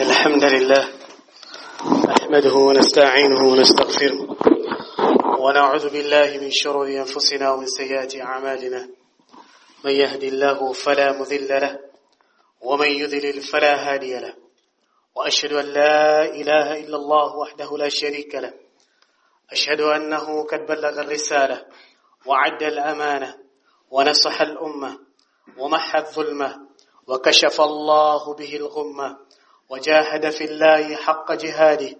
الحمد لله نحمده ونستعينه ونستغفره ونعوذ بالله من شرور أنفسنا ومن سيئات أعمالنا من يهدي الله فلا مذل له ومن يذلل فلا هادي له وأشهد أن لا إله إلا الله وحده لا شريك له أشهد أنه قد بلغ الرسالة وعد الأمانة ونصح الأمة ومحى الظلمة وكشف الله به الغمة وجاهد في الله حق جهاده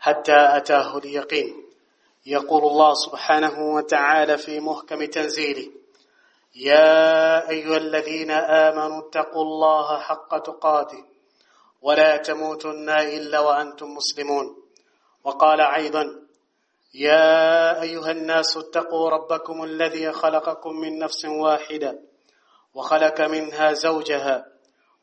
حتى أتاه اليقين. يقول الله سبحانه وتعالى في محكم تنزيله يا أيها الذين آمنوا اتقوا الله حق تقاته ولا تموتن إلا وأنتم مسلمون. وقال أيضا يا أيها الناس اتقوا ربكم الذي خلقكم من نفس واحدة وخلق منها زوجها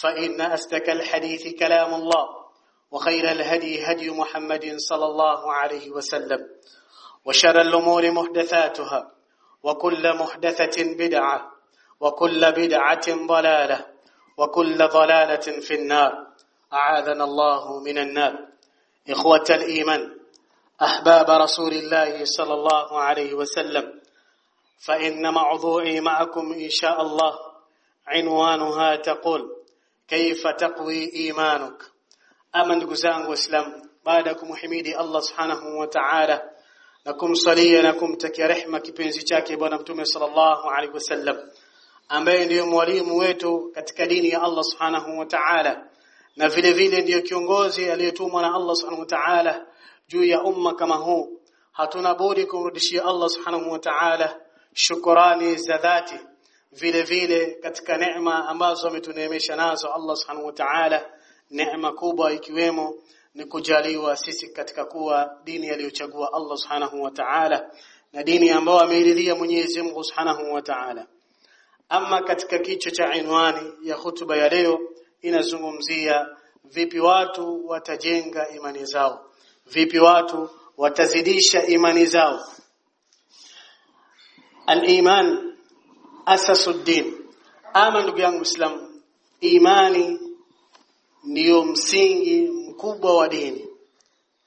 فإن أصدق الحديث كلام الله وخير الهدي هدي محمد صلى الله عليه وسلم وشر الأمور محدثاتها وكل محدثة بدعة وكل بدعة ضلالة وكل ضلالة في النار. أعاذنا الله من النار. إخوة الإيمان أحباب رسول الله صلى الله عليه وسلم فإن موضوعي معكم إن شاء الله. عنوانها تقول kaifa taqwi imanuk? Ama ndugu zangu waislam baada ya kumhimidi Allah subhanahu wa ta'ala na kumsalia na kumtakia rehma kipenzi chake bwana mtume sallallahu alaihi wasallam ambaye ndiyo mwalimu wetu katika dini ya Allah subhanahu wa ta'ala na vile vile ndiyo kiongozi aliyetumwa na Allah subhanahu wa ta'ala juu ya umma kama huu hatuna budi kumrudishia Allah subhanahu wa ta'ala shukrani za dhati vile vile katika neema ambazo ametuneemesha nazo Allah subhanahu wa ta'ala neema kubwa ikiwemo ni kujaliwa sisi katika kuwa dini aliyochagua Allah subhanahu wa ta'ala na dini ambayo ameiridhia Mwenyezi Mungu subhanahu wa ta'ala. Ama katika kichwa cha inwani ya hutuba ya leo inazungumzia vipi watu watajenga imani zao vipi watu watazidisha imani zao. Al-iman asasuddin. Ama ndugu yangu Muislamu imani ndiyo msingi mkubwa wa dini.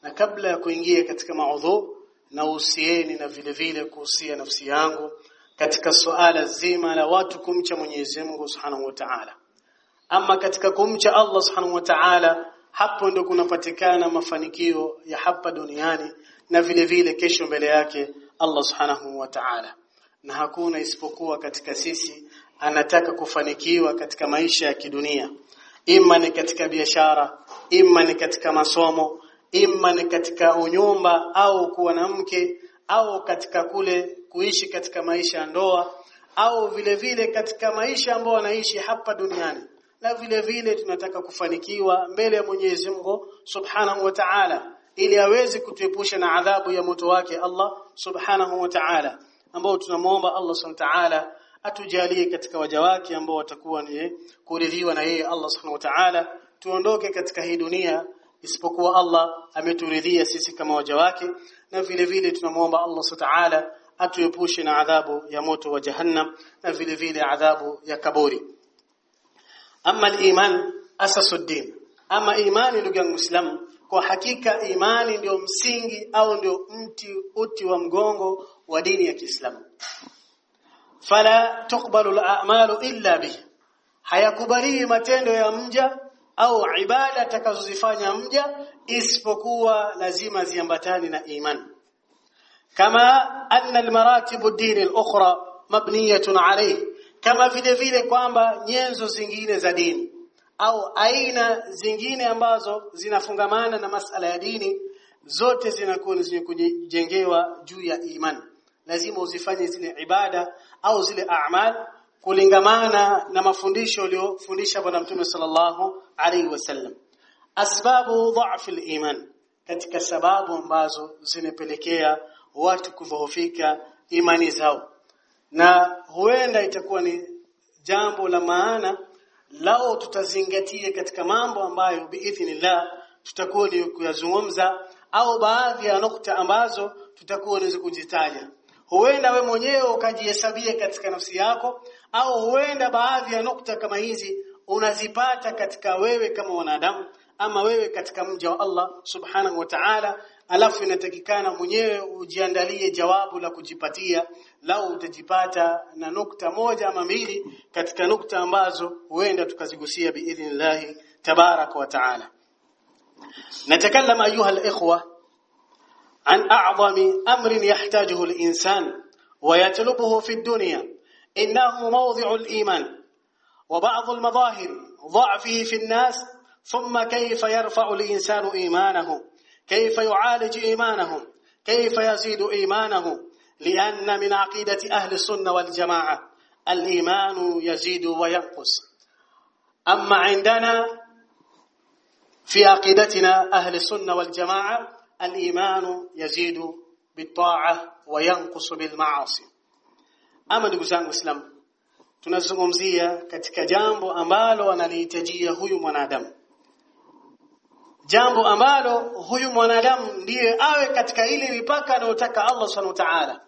Na kabla ya kuingia katika maudhu na uhusieni na vile vile kuhusia nafsi yangu katika suala zima la watu kumcha Mwenyezi Mungu Subhanahu wa Ta'ala. Ama katika kumcha Allah Subhanahu wa Ta'ala hapo ndio kunapatikana mafanikio ya hapa duniani na vile vile kesho mbele yake Allah Subhanahu wa Ta'ala na hakuna isipokuwa katika sisi anataka kufanikiwa katika maisha ya kidunia. Imma ni katika biashara imma ni katika masomo imma ni katika unyumba au kuwa na mke au katika kule kuishi katika maisha ya ndoa au vile vile katika maisha ambayo anaishi hapa duniani. Na vile vile tunataka kufanikiwa mbele ya Mwenyezi Mungu Subhanahu wa Ta'ala ili aweze kutuepusha na adhabu ya moto wake Allah Subhanahu wa Ta'ala ambao tunamuomba Allah Subhanahu wa Ta'ala atujalie katika waja wake ambao watakuwa ni kuridhiwa na yeye Allah Subhanahu wa Ta'ala. Tuondoke katika hii dunia isipokuwa Allah ameturidhia sisi kama waja wake na vile vile tunamuomba Allah Subhanahu wa Ta'ala atuepushe na adhabu ya moto wa jahannam na vile vile adhabu ya kaburi. Ama al-iman asasuddin ama imani ndugu yangu Muislamu kwa hakika imani ndio msingi au ndio mti uti wa mgongo wa dini ya Kiislamu. Fala tuqbalu al-a'malu illa bih. Hayakubaliwi matendo ya mja au ibada atakazozifanya mja isipokuwa lazima ziambatane na imani kama anna al-maratib ad-din al-ukhra mabniyatun alayh. Kama vile vile kwamba nyenzo zingine za dini au aina zingine ambazo zinafungamana na masala ya dini zote zinakuwa zenye kujengewa juu ya imani lazima uzifanye zile ibada au zile a'mal kulingamana na mafundisho aliyofundisha bwana mtume sallallahu alaihi wasallam asbabu dha'f al-iman katika sababu ambazo zinapelekea watu kudhoofika imani zao. Na huenda itakuwa ni jambo la maana lao tutazingatia katika mambo ambayo biidhnillah tutakuwa ni kuyazungumza au baadhi ya nukta ambazo tutakuwa ni kuzitaja huenda we mwenyewe ukajihesabia katika nafsi yako au huenda baadhi ya nukta kama hizi unazipata katika wewe kama wanadamu ama wewe katika mja wa Allah subhanahu wa ta'ala. Alafu inatakikana mwenyewe ujiandalie jawabu la kujipatia lau utajipata na nukta moja ama mbili katika nukta ambazo huenda tukazigusia biidhnillahi tabaraka wa taala. Natakallam ayuha alikhwa عن أعظم أمر يحتاجه الإنسان ويطلبه في الدنيا إنه موضع الإيمان. وبعض المظاهر ضعفه في الناس ثم كيف يرفع الإنسان إيمانه؟ كيف يعالج إيمانه؟ كيف يزيد إيمانه؟ لأن من عقيدة أهل السنة والجماعة الإيمان يزيد وينقص. أما عندنا في عقيدتنا أهل السنة والجماعة al-imanu yazidu bitaa wa yanqusu ndugu zangu islam tunazungumzia katika jambo ambalo wanalihitajia huyu mwanadamu jambo ambalo huyu mwanadamu ndiye awe katika ile mipaka anayotaka Allah subhanahu wa ta'ala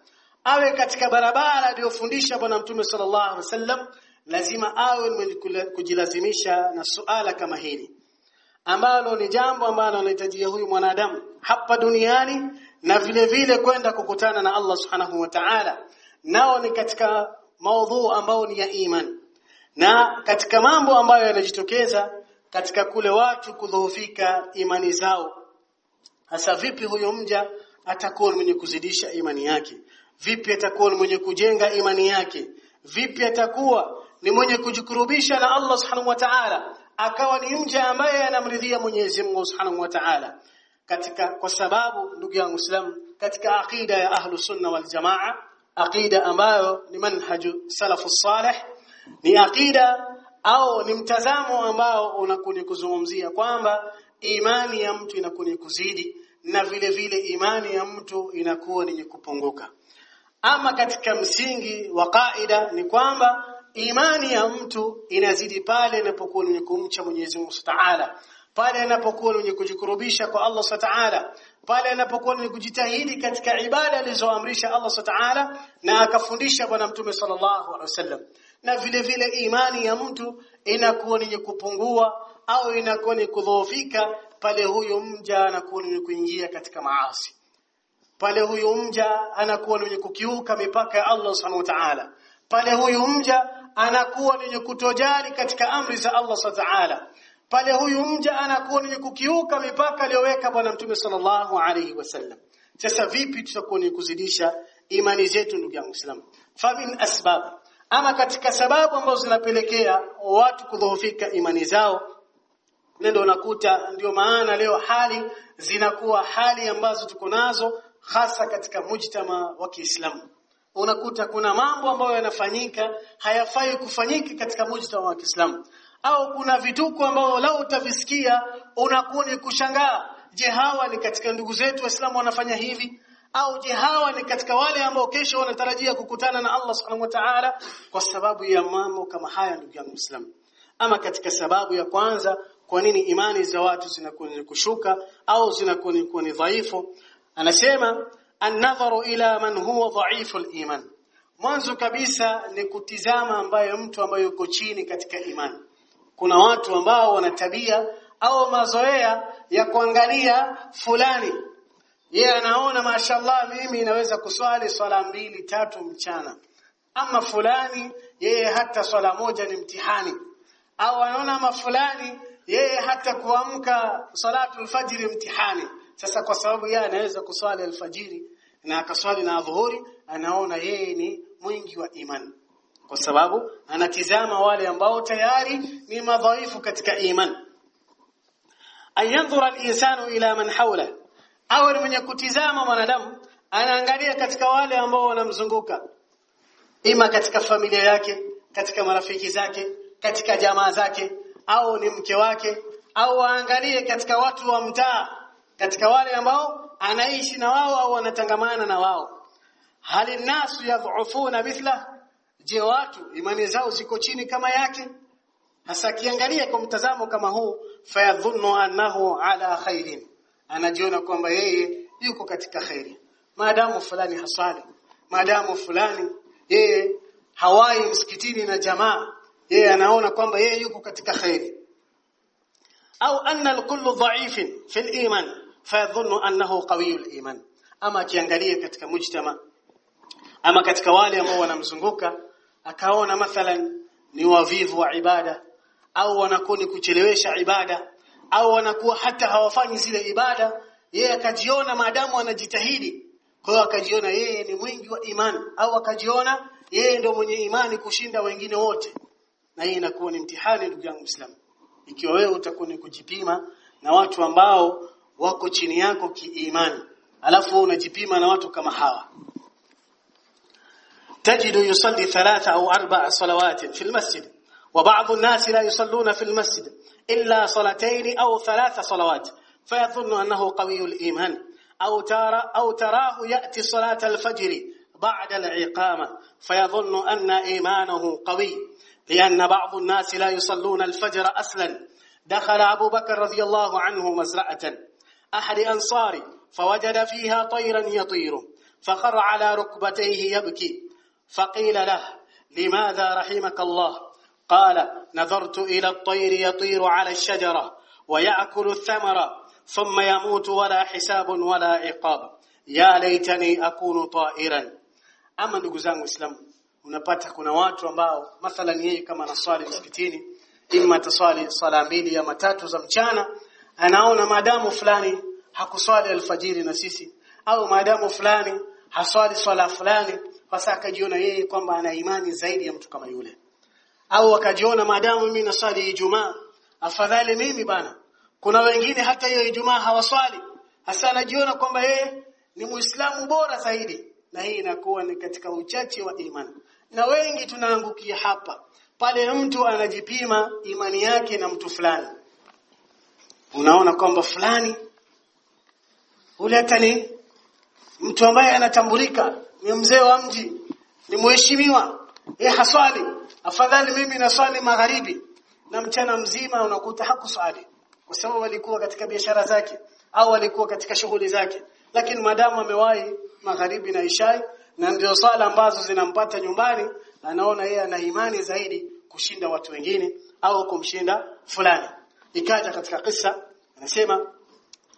awe katika barabara aliyofundisha bwana mtume sallallahu alaihi wasallam lazima awe mwenye kujilazimisha na suala kama hili ambalo ni jambo ambalo anahitajia huyu mwanadamu hapa duniani na vile vile kwenda kukutana na Allah Subhanahu wa Ta'ala. Nao ni katika maudhu ambao ni ya iman. Na katika mambo ambayo yanajitokeza katika kule watu kudhoofika imani zao. Hasa vipi huyo mja atakuwa mwenye kuzidisha imani yake? Vipi atakuwa mwenye kujenga imani yake? Vipi atakuwa ni mwenye kujikurubisha na Allah Subhanahu wa Ta'ala? Akawa ni mja ambaye anamridhia Mwenyezi Mungu Subhanahu wa Ta'ala katika kwa sababu ndugu yangu Islam katika aqida ya ahlu sunna wal jamaa aqida ambayo ni manhaju salafu salih ni aqida au ni mtazamo ambao unakuni kuzungumzia kwamba imani ya mtu inakuni kuzidi na vile vile imani ya mtu inakuwa ni kupunguka. Ama katika msingi wa kaida ni kwamba imani ya mtu inazidi pale inapokuwa ni kumcha Mwenyezi Mungu Ta'ala pale anapokuwa ni kujikurubisha kwa Allah Ta'ala pale anapokuwa ni kujitahidi katika ibada alizoamrisha Allah Ta'ala na akafundisha bwana mtume sallallahu alaihi wasallam. Na vile vile imani ya mtu inakuwa ni kupungua au inakuwa ni kudhoofika pale huyo mja anakuwa ni kuingia katika maasi. Pale huyo mja anakuwa ni kukiuka mipaka ya Allah Subhanahu wa Ta'ala. Pale huyo mja anakuwa ni kutojali katika amri za Allah Subhanahu wa Ta'ala pale huyu mja anakuwa ni kukiuka mipaka aliyoweka bwana mtume sallallahu alaihi wasallam. Sasa vipi tutakuwa ni kuzidisha imani zetu ndugu yangu Islam famin asbab ama katika sababu ambazo zinapelekea watu kudhoofika imani zao ndio unakuta ndio maana leo hali zinakuwa hali ambazo tuko nazo hasa katika mujtama wa Kiislamu. Unakuta kuna mambo ambayo yanafanyika hayafai kufanyika katika mujtama wa Kiislamu au kuna vituko ambao lao utavisikia unakuni ni kushangaa je hawa ni katika ndugu zetu waislamu wanafanya hivi? Au je hawa ni katika wale ambao kesho wanatarajia kukutana na Allah subhanahu wa ta'ala kwa sababu ya mambo kama haya ndugu yangu Muislamu? Ama katika sababu ya kwanza kwa nini imani za watu zinakuwa ni kushuka au zinakuwa ni dhaifu? Anasema an-nadharu ila man huwa dhaifu al-iman mwanzo kabisa ni kutizama ambaye mtu ambaye yuko chini katika imani kuna watu ambao wana tabia au mazoea ya kuangalia fulani. Yeye anaona mashallah mimi naweza kuswali swala mbili tatu mchana. Ama fulani yeye hata swala moja ni mtihani. Au anaona ama fulani yeye hata kuamka salatu alfajiri mtihani. Sasa kwa sababu yeye anaweza kuswali alfajiri na akaswali na adhuhuri anaona yeye ni mwingi wa imani kwa sababu anatizama wale ambao tayari ni madhaifu katika iman. Ayanzura al-insanu ila man hawla. Au mwenye kutizama mwanadamu anaangalia katika wale ambao wanamzunguka. Ima katika familia yake katika marafiki zake katika jamaa zake au ni mke wake au waangalie katika watu wa mtaa katika wale ambao anaishi na wao au wanatangamana na wao. Hali nasu yadhufuna mithla je watu imani zao ziko chini kama yake? Hasa kiangalia kwa mtazamo kama huu fayadhunnu annahu ala khairin. Anajiona kwamba yeye yuko katika khairi. Maadamu fulani hasali maadamu fulani yeye hawai msikitini na jamaa yeye anaona kwamba yeye yuko katika khairi. Au anna alkullu dha'ifin fi al-iman fayadhunnu annahu qawiyul iman. Ama akiangalia katika mujtama ama katika wale ambao wanamzunguka akaona mathalan ni wavivu wa ibada au wanakuwa ni kuchelewesha ibada au wanakuwa hata hawafanyi zile ibada yeye akajiona maadamu anajitahidi. Kwa hiyo akajiona yeye ni mwingi wa imani au akajiona yeye ndio mwenye imani kushinda wengine wote. Na hii inakuwa ni mtihani ndugu yangu Muislamu. Ikiwa wewe utakuwa ni kujipima na watu ambao wako chini yako kiimani alafu unajipima na watu kama hawa تجد يصلي ثلاثة أو أربع صلوات في المسجد وبعض الناس لا يصلون في المسجد إلا صلاتين أو ثلاث صلوات فيظن أنه قوي الإيمان. أو ترى أو تراه يأتي صلاة الفجر بعد العقامة فيظن أن إيمانه قوي لأن بعض الناس لا يصلون الفجر أصلا. دخل أبو بكر رضي الله عنه مزرعة أحد أنصاري فوجد فيها طيرا يطير فخر على ركبتيه يبكي فقيل له لماذا رحمك الله قال نظرت إلى الطير يطير على الشجرة ويأكل الثمرة ثم يموت ولا حساب ولا عقاب يا ليتني أكون طائرا ama ndugu zangu Islam unapata kuna watu ambao mathalan yeye kama anaswali msikitini imma taswali sala mbili ama tatu za mchana anaona maadamu fulani hakuswali alfajiri na sisi au maadamu fulani haswali swala fulani basi akajiona yeye kwamba ana imani zaidi ya mtu kama yule. Au akajiona maadamu mimi naswali Ijumaa afadhali mimi bana. Kuna wengine hata hiyo Ijumaa hawaswali. Hasa anajiona kwamba yeye ni Muislamu bora zaidi. Na hii inakuwa ni katika uchache wa imani. Na wengi tunaangukia hapa. Pale mtu anajipima imani yake na mtu fulani. Unaona kwamba fulani ule ni mtu ambaye anatambulika ni mzee wa mji ni mheshimiwa. Yeye haswali. Afadhali mimi naswali magharibi. Na mchana mzima unakuta hakuswali kwa sababu alikuwa katika biashara zake au alikuwa katika shughuli zake. Lakini madamu amewahi magharibi na ishai na ndio swala ambazo zinampata nyumbani anaona yeye ana imani zaidi kushinda watu wengine au kumshinda fulani. Ikaja katika kisa anasema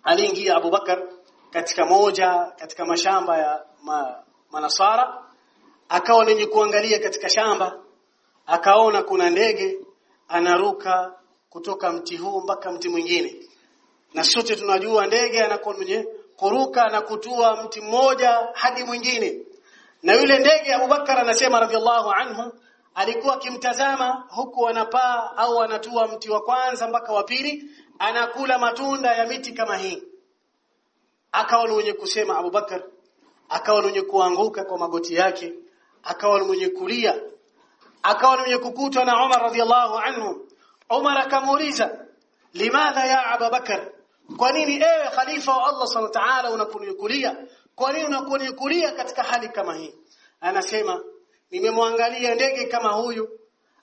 aliingia Abu Bakar katika moja katika mashamba ya ma, manasara akawa lenye kuangalia katika shamba akaona kuna ndege anaruka kutoka mti huu mpaka mti mwingine. Na sote tunajua ndege anakuwa mwenye kuruka na kutua mti mmoja hadi mwingine. Na yule ndege Abubakar anasema radhiallahu anhu alikuwa akimtazama huku anapaa au anatua mti wa kwanza mpaka wa pili anakula matunda ya miti kama hii. Akawa wenye kusema Abubakar akawa ni mwenye kuanguka kwa magoti yake. Akawa ni mwenye kulia. Akawa ni mwenye kukutwa na Umar radhiallahu anhu. Umar akamuuliza limadha ya Abu Bakar? Kwa nini ewe khalifa wa Allah subhanahu wa ta'ala unakunikulia? Kwa nini unakunikulia katika hali kama hii? Anasema nimemwangalia ndege kama huyu.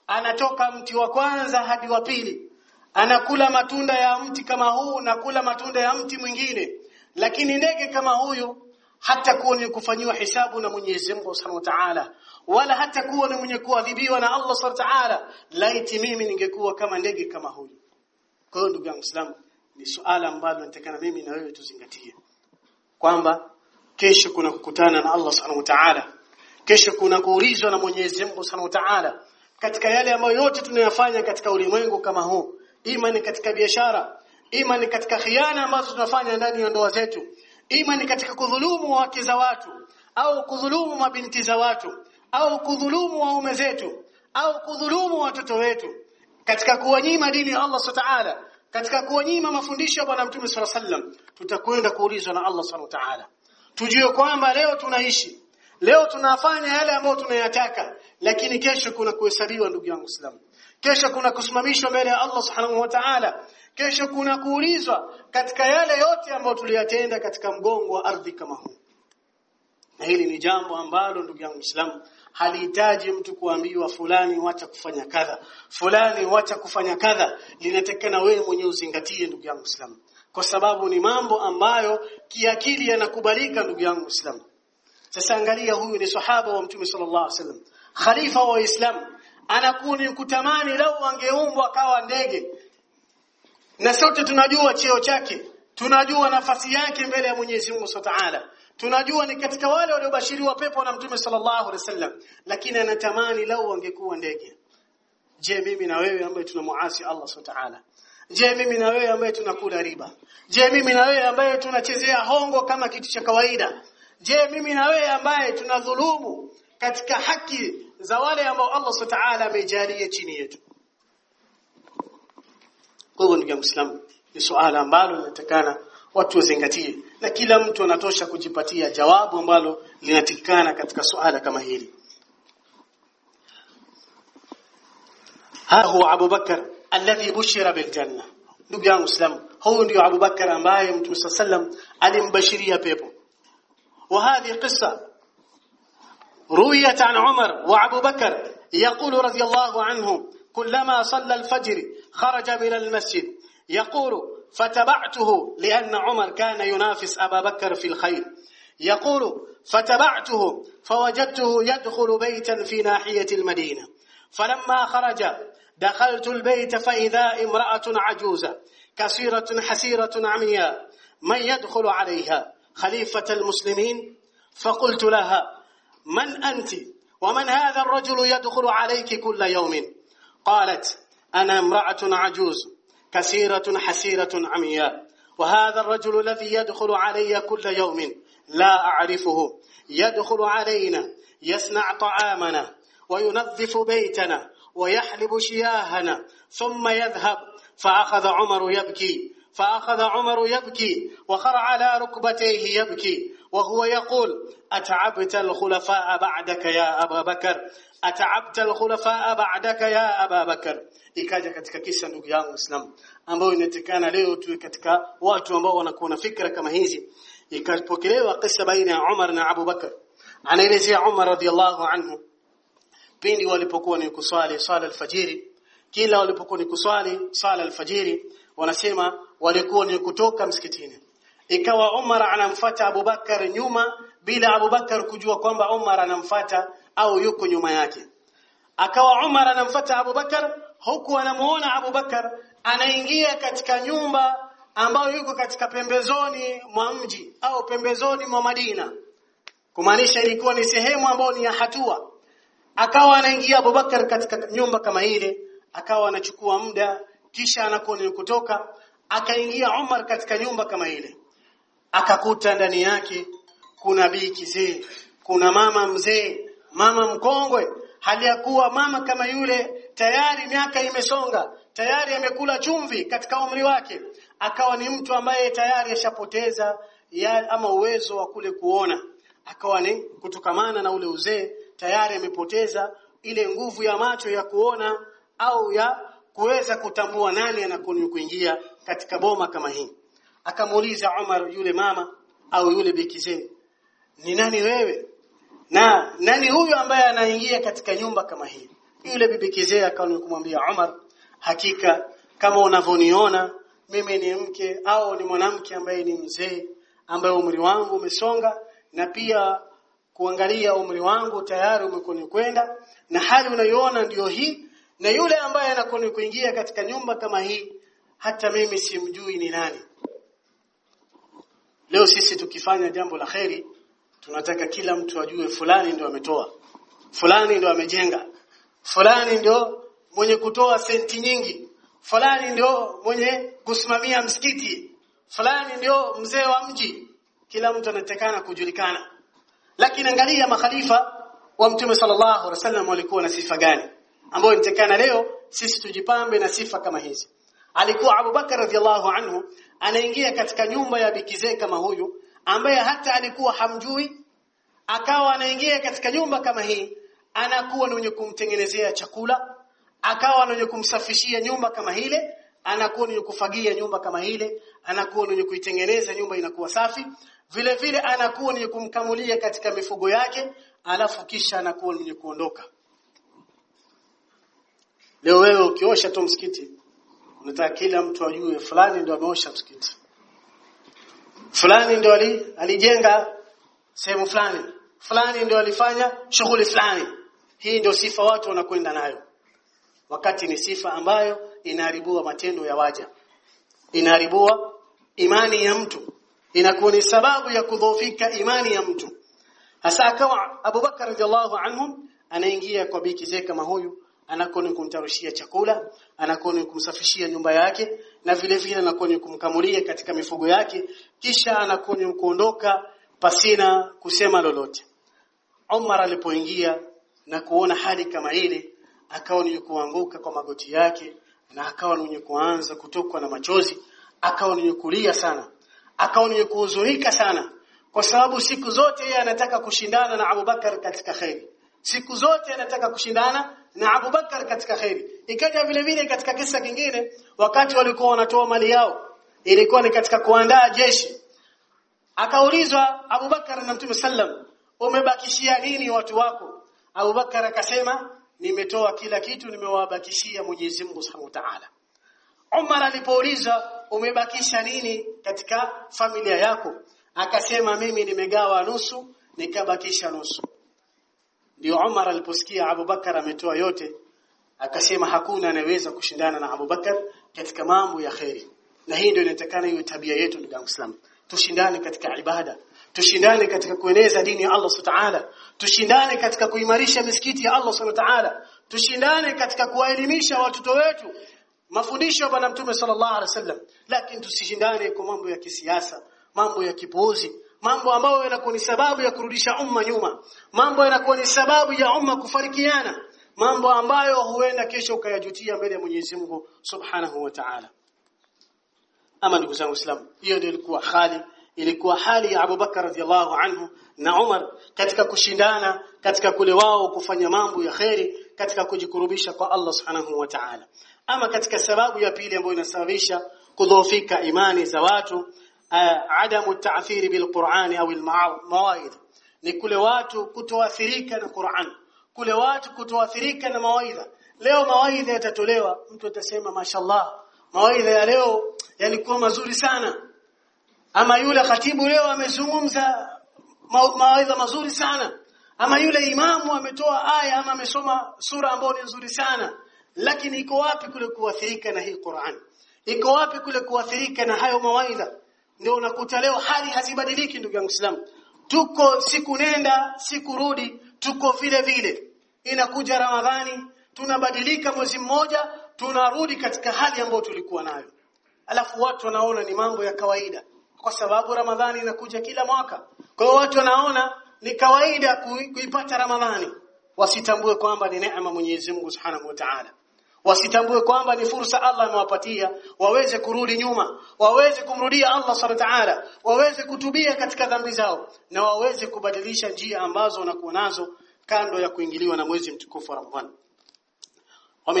Anatoka mti wa kwanza hadi wa pili. Anakula matunda ya mti kama huu na kula matunda ya mti mwingine. Lakini ndege kama huyu hata kuwa ni kufanyiwa hisabu na Mwenyezi Mungu Subhanahu wa Ta'ala wala hata kuwa ni mwenye kuadhibiwa na Allah Subhanahu wa Ta'ala laiti mimi ningekuwa kama ndege kama huyu. Kwa hiyo ndugu yangu Islam ni suala ambalo natakana mimi na wewe tuzingatie. Kwamba kesho kuna kukutana na Allah Subhanahu wa Ta'ala kesho kuna kuulizwa na Mwenyezi Mungu Subhanahu wa Ta'ala katika yale ambayo yote tunayafanya katika ulimwengu kama huu. Ima ni katika biashara ima ni katika khiana ambazo tunafanya ndani ya ndoa zetu ima ni katika kudhulumu wake za watu au kudhulumu mabinti za watu au kudhulumu waume zetu au kudhulumu watoto wetu. Katika kuwanyima dini ya Allah Subhanahu katika kuwanyima mafundisho ya bwana mtume swalla sallam tutakwenda kuulizwa na Allah subhanahu ta'ala. Tujue kwamba leo tunaishi leo tunafanya yale ambayo tunayataka lakini kesho kuna kuhesabiwa ndugu yangu Muislamu kesho kuna kusimamishwa mbele ya Allah subhanahu wa ta'ala kesho kuna kuulizwa katika yale yote ambayo tuliyatenda katika mgongo wa ardhi kama huu. Na hili ni jambo ambalo ndugu yangu Muislamu halihitaji mtu kuambiwa fulani wacha kufanya kadha. Fulani wacha kufanya kadha. Linatakana wewe mwenye uzingatie ndugu yangu Muislamu. Kwa sababu ni mambo ambayo kiakili yanakubalika ndugu yangu Muislamu. Sasa angalia huyu ni sahaba wa mtume sallallahu alaihi wasallam. Khalifa wa Uislamu. Anakuni kutamani lau angeumbwa akawa ndege na sote tunajua cheo chake tunajua nafasi yake mbele ya Mwenyezi Mungu Subhanahu tunajua ni katika wale waliobashiriwa pepo na mtume sallallahu alaihi wasallam lakini anatamani lau wangekuwa ndege. Je mimi na wewe ambaye tunamuasi Allah Subhanahu je mimi na wewe ambaye tunakula riba? Je mimi na wewe ambaye tunachezea hongo kama kitu cha kawaida? Je mimi na wewe ambaye tunadhulumu katika haki za wale ambao Allah Subhanahu amejalia chini yetu kwa hivyo ndugu Muislamu ni suala ambalo linatakana watu wazingatie na kila mtu anatosha kujipatia jawabu ambalo linatikana katika suala kama hili ha huwa Abu Bakar alladhi bushira bil janna ndugu yangu Muislamu huyu ndio Abu Bakar ambaye Mtume sallam alimbashiria pepo وهذه قصة رويت عن عمر وابو بكر يقول رضي الله عنه كلما صلى الفجر خرج من المسجد. يقول فتبعته لأن عمر كان ينافس أبا بكر في الخير. يقول فتبعته فوجدته يدخل بيتا في ناحية المدينة. فلما خرج دخلت البيت فإذا امرأة عجوزة كثيرة حسيرة عمياء من يدخل عليها؟ خليفة المسلمين؟ فقلت لها من أنت؟ ومن هذا الرجل يدخل عليك كل يوم؟ قالت أنا امرأة عجوز كثيرة حسيرة عمياء. وهذا الرجل الذي يدخل علي كل يوم لا أعرفه. يدخل علينا يصنع طعامنا وينظف بيتنا ويحلب شياهنا ثم يذهب فأخذ عمر يبكي فأخذ عمر يبكي وخر على ركبتيه يبكي وهو يقول أتعبت الخلفاء بعدك يا أبا بكر؟ ataabta alkhulafaa ba'daka ya Aba Bakar? Ikaja katika kisa ndugu yangu Muislamu ambayo inatekana leo tuwe katika watu ambao wanakuwa na fikra kama hizi. Ikapokelewa kisa baina ya Umar na Abu Bakar. Anaelezea Umar radhiallahu anhu pindi walipokuwa ni kuswali swala alfajiri. Kila walipokuwa ni kuswali swala alfajiri wanasema walikuwa ni kutoka msikitini. Ikawa Umar anamfata Abu Bakar nyuma bila Abu Bakar kujua kwamba Umar anamfata au yuko nyuma yake. Akawa Umar anamfuata Abu Bakar huku anamuona Abu Bakar anaingia katika nyumba ambayo yuko katika pembezoni mwa mji au pembezoni mwa Madina. Kumaanisha ilikuwa ni sehemu ambayo ni ya hatua. Akawa anaingia Abu Bakar katika nyumba kama ile akawa anachukua muda kisha anakuwa kutoka akaingia Umar katika nyumba kama ile. Akakuta ndani yake kuna bii kizee kuna mama mzee mama mkongwe hali ya kuwa mama kama yule tayari miaka imesonga tayari amekula chumvi katika umri wake akawa ni mtu ambaye tayari ashapoteza ama uwezo wa kule kuona. Akawa ni kutokamana na ule uzee tayari amepoteza ile nguvu ya macho ya kuona au ya kuweza kutambua nani anakunywa kuingia katika boma kama hii. Akamuuliza Umar yule mama au yule bikizee ni nani wewe na nani huyu ambaye anaingia katika nyumba kama hii? Yule bibi kizee akaanza kumwambia Umar hakika kama unavyoniona mimi ni mke au ni mwanamke ambaye ni mzee ambaye umri wangu umesonga na pia kuangalia umri wangu tayari umekoni kwenda na hali unayoona ndiyo hii na yule ambaye anakoni kuingia katika nyumba kama hii hata mimi simjui ni nani. Leo sisi tukifanya jambo la kheri tunataka kila mtu ajue fulani ndio ametoa. Fulani ndio amejenga. Fulani ndio mwenye kutoa senti nyingi. Fulani ndio mwenye kusimamia msikiti. Fulani ndio mzee wa mji. Kila mtu anatekana kujulikana. Lakini angalia makhalifa wa mtume sallallahu alaihi wasallam walikuwa na sifa gani? Ambayo nitakana leo sisi tujipambe na sifa kama hizi. Alikuwa Abu Bakar radhiallahu anhu anaingia katika nyumba ya bikizee kama huyu ambaye hata alikuwa hamjui akawa anaingia katika nyumba kama hii anakuwa ni mwenye kumtengenezea chakula akawa ni mwenye kumsafishia nyumba kama ile anakuwa ni kufagia nyumba kama ile anakuwa ni kuitengeneza nyumba inakuwa safi. Vile vile anakuwa ni kumkamulia katika mifugo yake alafu kisha anakuwa ni kuondoka. Leo wewe ukiosha tu msikiti unataka kila mtu ajue fulani ndio ameosha msikiti fulani ndio alijenga sehemu fulani. Fulani ndio alifanya shughuli fulani. Hii ndio sifa watu wanakwenda nayo. Wakati ni sifa ambayo inaharibua matendo ya waja. Inaharibua imani ya mtu. Inakuwa ni sababu ya kudhoofika imani ya mtu. Hasa akawa Abu Bakar radhiallahu anhum anaingia kwa biki zake kama huyu anakuwa ni kumtarushia chakula anakuwa ni kumsafishia nyumba yake na vile vile anakuwa ni kumkamulia katika mifugo yake kisha anakuwa ni kuondoka pasina kusema lolote. Umar alipoingia na kuona hali kama ile akawa ni kuanguka kwa magoti yake na akawa ni kuanza kutokwa na machozi akawa ni kulia sana akawa ni kuhuzunika sana kwa sababu siku zote yeye anataka kushindana na Abubakar katika khairi siku zote anataka kushindana na Abubakar katika khairi ikaja vile vile katika kisa kingine wakati walikuwa wanatoa mali yao ilikuwa ni katika kuandaa jeshi. Akaulizwa Abubakar na Mtume sallam umebakishia nini watu wako? Abubakar akasema nimetoa kila kitu nimewabakishia Mwenyezi Mungu Subhanahu wa Ta'ala. Umar alipouliza umebakisha nini katika familia yako? Akasema mimi nimegawa nusu nikabakisha nusu ndio Umar aliposikia Abu Bakar ametoa yote akasema hakuna anayeweza kushindana na Abu Bakar katika mambo ya khairi na hii ndio inatakana iwe tabia yetu ndugu Muislamu tushindane katika ibada. Tushindane katika kueneza dini ya Allah Subhanahu tushindane katika kuimarisha misikiti ya Allah Subhanahu tushindane katika kuwaelimisha watoto wetu mafundisho ya bwana mtume sallallahu alaihi wasallam. Lakini tusishindane kwa mambo ya kisiasa mambo ya kipuuzi mambo ambayo yanakuwa ni sababu ya kurudisha umma nyuma mambo yanakuwa ni sababu ya umma kufarikiana mambo ambayo huenda kesho ukayajutia mbele ya Mwenyezi Mungu Subhanahu wa Ta'ala. Ama ndugu zangu Waislamu hiyo ndio ilikuwa hali ilikuwa hali ya Abu Bakar radhiallahu anhu na Umar katika kushindana katika kule wao kufanya mambo ya kheri katika kujikurubisha kwa Allah Subhanahu wa Ta'ala. Ama katika sababu ya pili ambayo inasababisha kudhoofika imani za watu ta'thiri bil Qur'ani au al-mawaidh ni kule watu kutoathirika na Qur'an kule watu leo mawaidha yatatolewa mtu atasema mashallah mawaidha ya leo yalikuwa mazuri sana ama yule khatibu leo amezungumza mawaidha mazuri sana ama yule imamu ametoa aya ama amesoma sura ambayo ni nzuri sana lakini iko wapi kule kuathirika na hii Qur'an iko wapi kule kuathirika na hayo mawaidha ndio unakuta leo hali hazibadiliki ndugu yangu Islam tuko siku nenda siku rudi tuko vile vile. Inakuja Ramadhani tunabadilika mwezi mmoja tunarudi katika hali ambayo tulikuwa nayo. Alafu watu wanaona ni mambo ya kawaida kwa sababu Ramadhani inakuja kila mwaka. Kwa hiyo watu wanaona ni kawaida kuipata Ramadhani. Wasitambue kwamba ni neema Mwenyezi Mungu Subhanahu wa Ta'ala wasitambue kwamba ni fursa Allah amewapatia waweze kurudi nyuma waweze kumrudia Allah Subhanahu wa Ta'ala waweze kutubia katika dhambi zao na waweze kubadilisha njia ambazo wanakuwa nazo kando ya kuingiliwa na mwezi mtukufu wa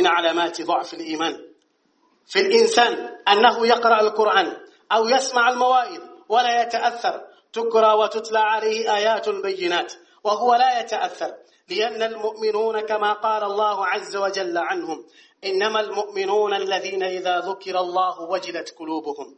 علامات ضعف الإيمان في الإنسان يقرأ القرآن أو يسمع الموائد ولا يتأثر تقرأ وتتلى عليه آيات بينات وهو لا يتأثر لأن المؤمنون كما قال الله عز وجل عنهم إنما المؤمنون الذين إذا ذكر الله وجلت قلوبهم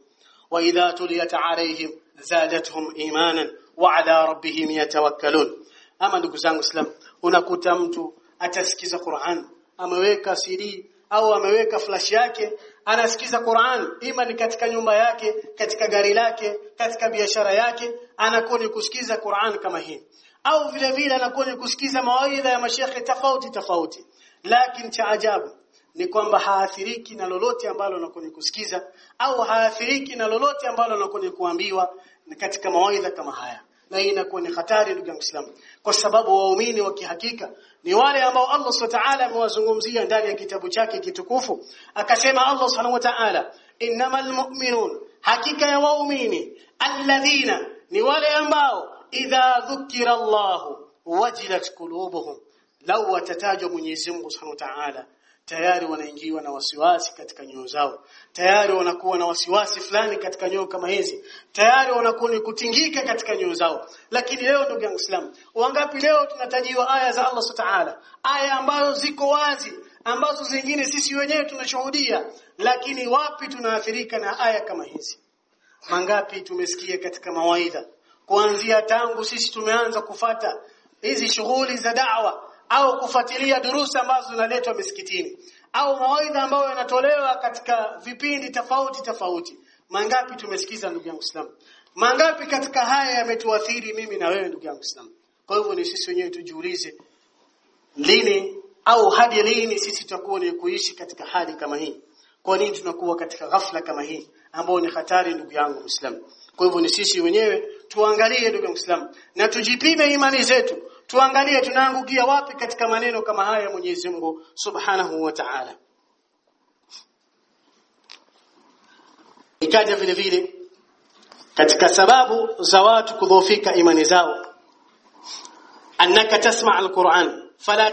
وإذا تليت عليهم زادتهم إيمانا وعلى ربهم يتوكلون أما نقول إسلام unakuta mtu atasikiza Qur'an ameweka CD au ameweka flash yake anasikiza Qur'an ima ni katika nyumba yake katika gari lake katika biashara yake anakuwa ni kusikiza Qur'an kama hii au vile vile anakuwa ni kusikiza mawaidha ya mashekhe tofauti tofauti lakini cha ajabu ni kwamba haathiriki na lolote ambalo anakuwa kusikiza au haathiriki na lolote ambalo anakuwa kuambiwa katika mawaidha kama haya. Na hii inakuwa ni hatari ndugu yangu Muislamu kwa sababu waumini wa kihakika ni wale ambao Allah Subhanahu wa ta'ala amewazungumzia ndani ya kitabu chake kitukufu akasema Allah Subhanahu wa ta'ala innamal mu'minun hakika ya waumini alladhina ni wale ambao idha dhukira Allah wajilat qulubuhum law watatajwa Mwenyezi Mungu Subhanahu wa ta'ala tayari wanaingiwa na wasiwasi katika nyoyo zao. Tayari wanakuwa na wasiwasi fulani katika nyoyo kama hizi. Tayari wanakuwa ni kutingika katika nyoyo zao. Lakini leo ndugu yangu Islam wangapi leo tunatajiwa aya za Allah Subhanahu aya ambazo ziko wazi ambazo zingine sisi wenyewe tunashuhudia. Lakini wapi tunaathirika na aya kama hizi? Mangapi tumesikia katika mawaidha? Kuanzia tangu sisi tumeanza kufata hizi shughuli za da'wa au kufuatilia durusa ambazo zinaletwa misikitini au mawaidha ambayo yanatolewa katika vipindi tofauti tofauti. Mangapi tumesikiza ndugu yangu Islam mangapi katika haya yametuathiri mimi na wewe ndugu yangu Islam kwa hivyo ni sisi wenyewe tujiulize lini au hadi lini sisi tutakuwa ni kuishi katika hali kama hii? Kwa nini tunakuwa katika ghafla kama hii ambayo ni hatari ndugu yangu Muislam kwa hivyo ni sisi wenyewe tuangalie ndugu Muislam na tujipime imani zetu tuangalie tunaangukia wapi katika maneno kama haya Mwenyezi Mungu Subhanahu wa Ta'ala ikaja vile vile katika sababu za watu kudhoofika imani zao annaka tasma' al-Qur'an fala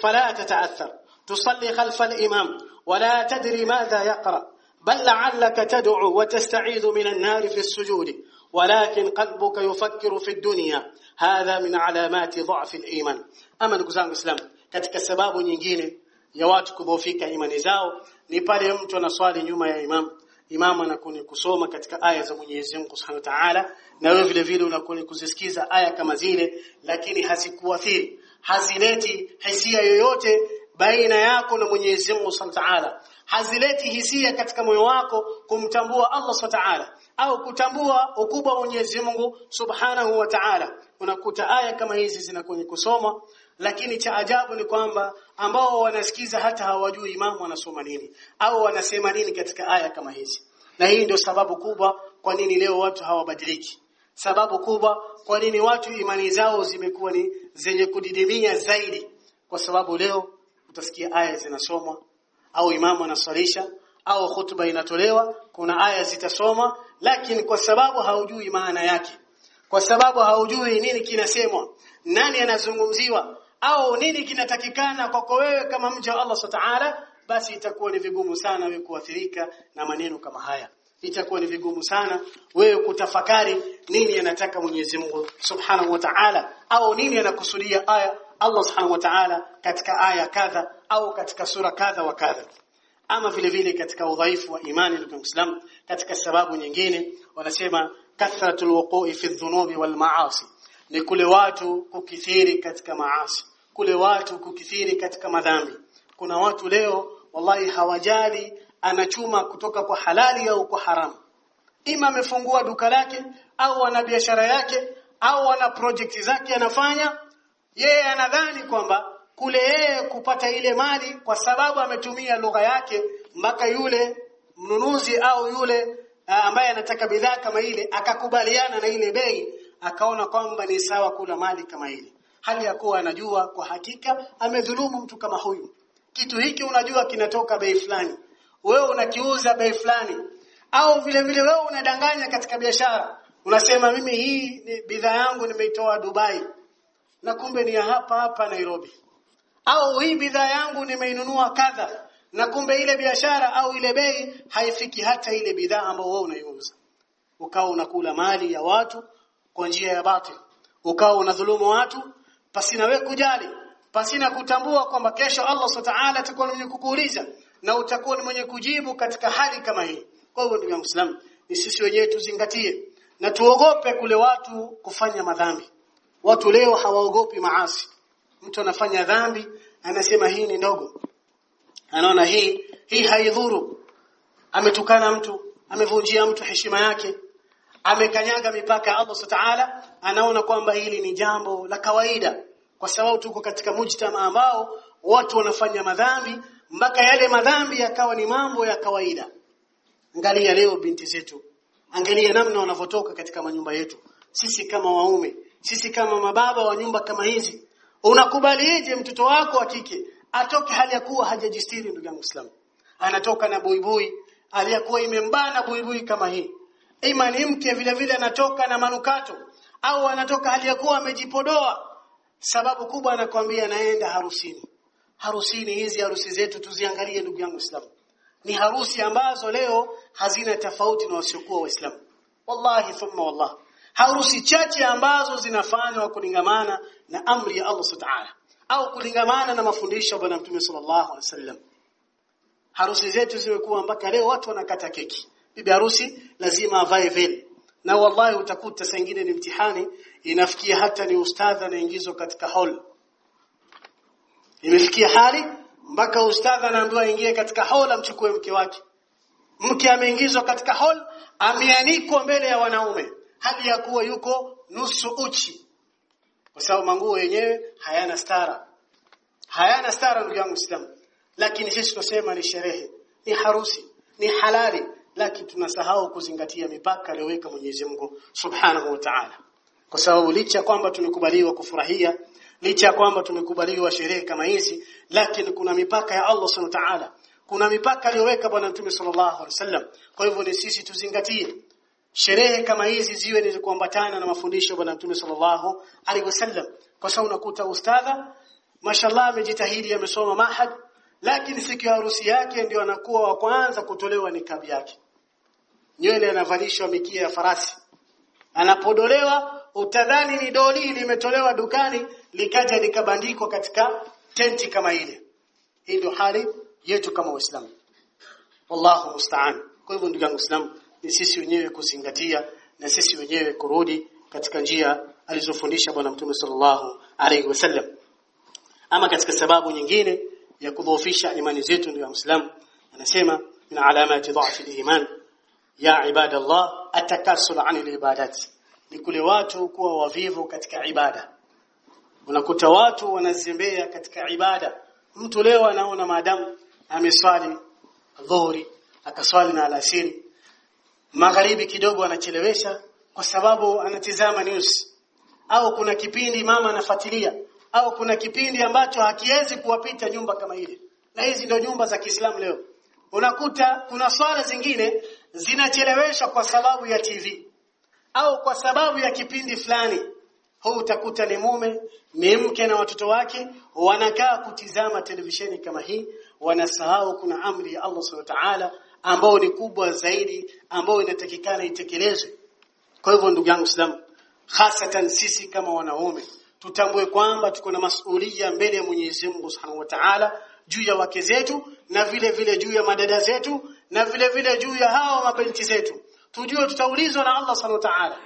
fala tata'athar tusalli khalfa al-imam ولا تدري ماذا يقرأ بل لعلك تدعو وتستعيذ من النار في السجود ولكن قلبك يفكر في الدنيا hadha min alamati dha'f al-iman ama ndugu zangu islam katika sababu nyingine ya watu kubofika imani zao ni pale mtu anaswali nyuma ya imam. Imamu anakuni kusoma katika aya za Mwenyezi Mungu Subhanahu wa Ta'ala na wewe vile vile unakuni kuzisikiza aya kama zile lakini hazikuathiri hazileti hisia yoyote baina yako na Mwenyezi Mungu Subhanahu wa Ta'ala. Hazileti hisia katika moyo wako kumtambua Allah Subhanahu wa Ta'ala au kutambua ukubwa wa Mwenyezi Mungu Subhanahu wa Ta'ala unakuta aya kama hizi zina kwenye kusoma lakini cha ajabu ni kwamba ambao wanasikiza hata hawajui imamu anasoma nini au wanasema nini katika aya kama hizi. Na hii ndio sababu kubwa kwa nini leo watu hawabadiliki. Sababu kubwa kwa nini watu imani zao zimekuwa ni zenye kudidimia zaidi. Kwa sababu leo utasikia aya zinasomwa au imamu anaswalisha au hutuba inatolewa kuna aya zitasoma lakini kwa sababu haujui maana yake kwa sababu haujui nini kinasemwa nani anazungumziwa au nini kinatakikana kwako wewe kama mja wa Allah Subhanahu basi itakuwa ni vigumu sana wewe kuathirika na maneno kama haya. Itakuwa ni vigumu sana wewe kutafakari nini anataka Mwenyezi Mungu Subhanahu wa Ta'ala au nini anakusudia aya Allah Subhanahu wa Ta'ala katika aya kadha au katika sura kadha wa kadha. Ama vile vile katika udhaifu wa imani ndugu Muislam katika sababu nyingine wanasema kathratul wuqu'i fi dhunubi wal ma'asi. Ni kule watu kukithiri katika maasi. Kule watu kukithiri katika madhambi. Kuna watu leo wallahi hawajali anachuma kutoka kwa halali au kwa haramu ima amefungua duka lake au ana biashara yake au ana project zake anafanya yeye anadhani kwamba kule yeye kupata ile mali kwa sababu ametumia lugha yake mpaka yule mnunuzi au yule ambaye anataka bidhaa kama ile akakubaliana na ile bei akaona kwamba ni sawa kula mali kama ile. Hali ya kuwa anajua kwa hakika amedhulumu mtu kama huyu. Kitu hiki unajua kinatoka bei fulani. Wewe unakiuza bei fulani. Au vile vile wewe unadanganya katika biashara. Unasema mimi hii ni bidhaa yangu nimeitoa Dubai. Na kumbe ni ya hapa hapa Nairobi. Au hii bidhaa yangu nimeinunua kadha na kumbe ile biashara au ile bei haifiki hata ile bidhaa ambayo wewe unaiuza. Ukawa unakula mali ya watu kwa njia ya batil. Ukawa unadhulumu watu pasina wewe kujali pasina kutambua kwamba kesho Allah Subhanahu atakuwa mwenye kukuuliza na utakuwa ni mwenye kujibu katika hali kama hii. Kwa hivyo ndugu Muislamu ni sisi wenyewe tuzingatie na tuogope kule watu kufanya madhambi. Watu leo hawaogopi maasi. Mtu anafanya dhambi anasema hii ni ndogo anaona hii hii haidhuru. Ametukana mtu amevunjia mtu heshima yake amekanyaga mipaka ya Allah Subhanahu anaona kwamba hili ni jambo la kawaida. Kwa sababu tuko katika mujtama ambao watu wanafanya madhambi mpaka yale madhambi yakawa ni mambo ya kawaida. Angalia leo binti zetu. Angalia namna wanavyotoka katika manyumba yetu. Sisi kama waume sisi kama mababa wa nyumba kama hizi. Unakubalieje mtoto wako wa kike atoke hali ya kuwa hajajistiri ndugu yangu Islam anatoka na buibui. Aliyakuwa imembana buibui kama hii. Ima ni mke vile vile anatoka na manukato. Au anatoka hali ya kuwa amejipodoa. Sababu kubwa anakwambia naenda harusini. Harusini hizi harusi zetu tuziangalie ndugu yangu Islam ni harusi ambazo leo hazina tofauti na wasiokuwa waislamu. Wallahi thumma wallah. Harusi chache ambazo zinafanywa kulingamana na amri ya Allah subhanahu au kulingamana na mafundisho ya bwana mtume sallallahu alaihi wasallam. Harusi zetu zimekuwa mpaka leo watu wanakata keki. Bibi harusi lazima avae veli. Na wallahi utakuta sengine ni mtihani inafikia hata ni ustadha anaingizwa katika hall. Imefikia hali mpaka ustadha anaambiwa aingie katika hall amchukue mke wake. Mke ameingizwa katika hall ameanikwa mbele ya wanaume. Hadi ya kuwa yuko nusu uchi kwa sababu manguo yenyewe hayana stara. Hayana stara ndugu yangu Islam lakini sisi tunasema ni sherehe ni harusi ni halali. Lakini tunasahau kuzingatia mipaka aliyoweka Mwenyezi Mungu Subhanahu wa Ta'ala. Kwa sababu licha kwamba tumekubaliwa kufurahia licha ya kwamba tumekubaliwa sherehe kama hizi lakini kuna mipaka ya Allah Subhanahu wa Ta'ala. Kuna mipaka aliyoweka bwana Mtume sallallahu alaihi wasallam. Kwa hivyo ni sisi tuzingatie sherehe kama hizi ziwe ni kuambatana na mafundisho bwana Mtume sallallahu alaihi wasallam. Kwa sababu unakuta ustadha mashallah amejitahidi amesoma mahad lakini siku ya harusi yake ndio anakuwa wa kwanza kutolewa nikabu yake. Nywele anavalishwa mikia ya farasi. Anapodolewa utadhani ni doli limetolewa dukani likaja likabandikwa katika tenti kama ile. Hii ndio hali yetu kama waislamu. Wallahu musta'an. Kwa hivyo ndugu yangu Islam ni sisi wenyewe kuzingatia na sisi wenyewe kurudi katika njia alizofundisha bwana mtume sallallahu alaihi wasallam ama katika sababu nyingine ya kudhoofisha imani zetu ndio Muislamu anasema min alamati dha'fi al-iman. Ya ibadallah atakasul anil ibadat. Ni kule watu kuwa wavivu katika ibada. Unakuta watu wanazembea katika ibada. Mtu leo anaona maadamu ameswali dhuhuri akaswali na alasiri magharibi kidogo anachelewesha kwa sababu anatizama news. Au kuna kipindi mama anafuatilia au kuna kipindi ambacho hakiwezi kuwapita nyumba kama ile. Na hizi ndio nyumba za Kiislamu leo. Unakuta kuna swala zingine zinacheleweshwa kwa sababu ya TV au kwa sababu ya kipindi fulani. Huu utakuta ni mume ni mke na watoto wake wanakaa kutizama televisheni kama hii wanasahau kuna amri ya Allah Subhanahu wa ta'ala ambao ni kubwa zaidi ambao inatakikana itekelezwe. Kwa hivyo ndugu yangu Islam hasatan sisi kama wanaume tutambue kwamba tuko na masuhulia mbele ya Mwenyezi Mungu Subhanahu wa Ta'ala juu ya wake zetu na vile vile juu ya madada zetu na vile vile juu ya hao mabinti zetu. Tujue tutaulizwa na Allah Subhanahu wa Ta'ala.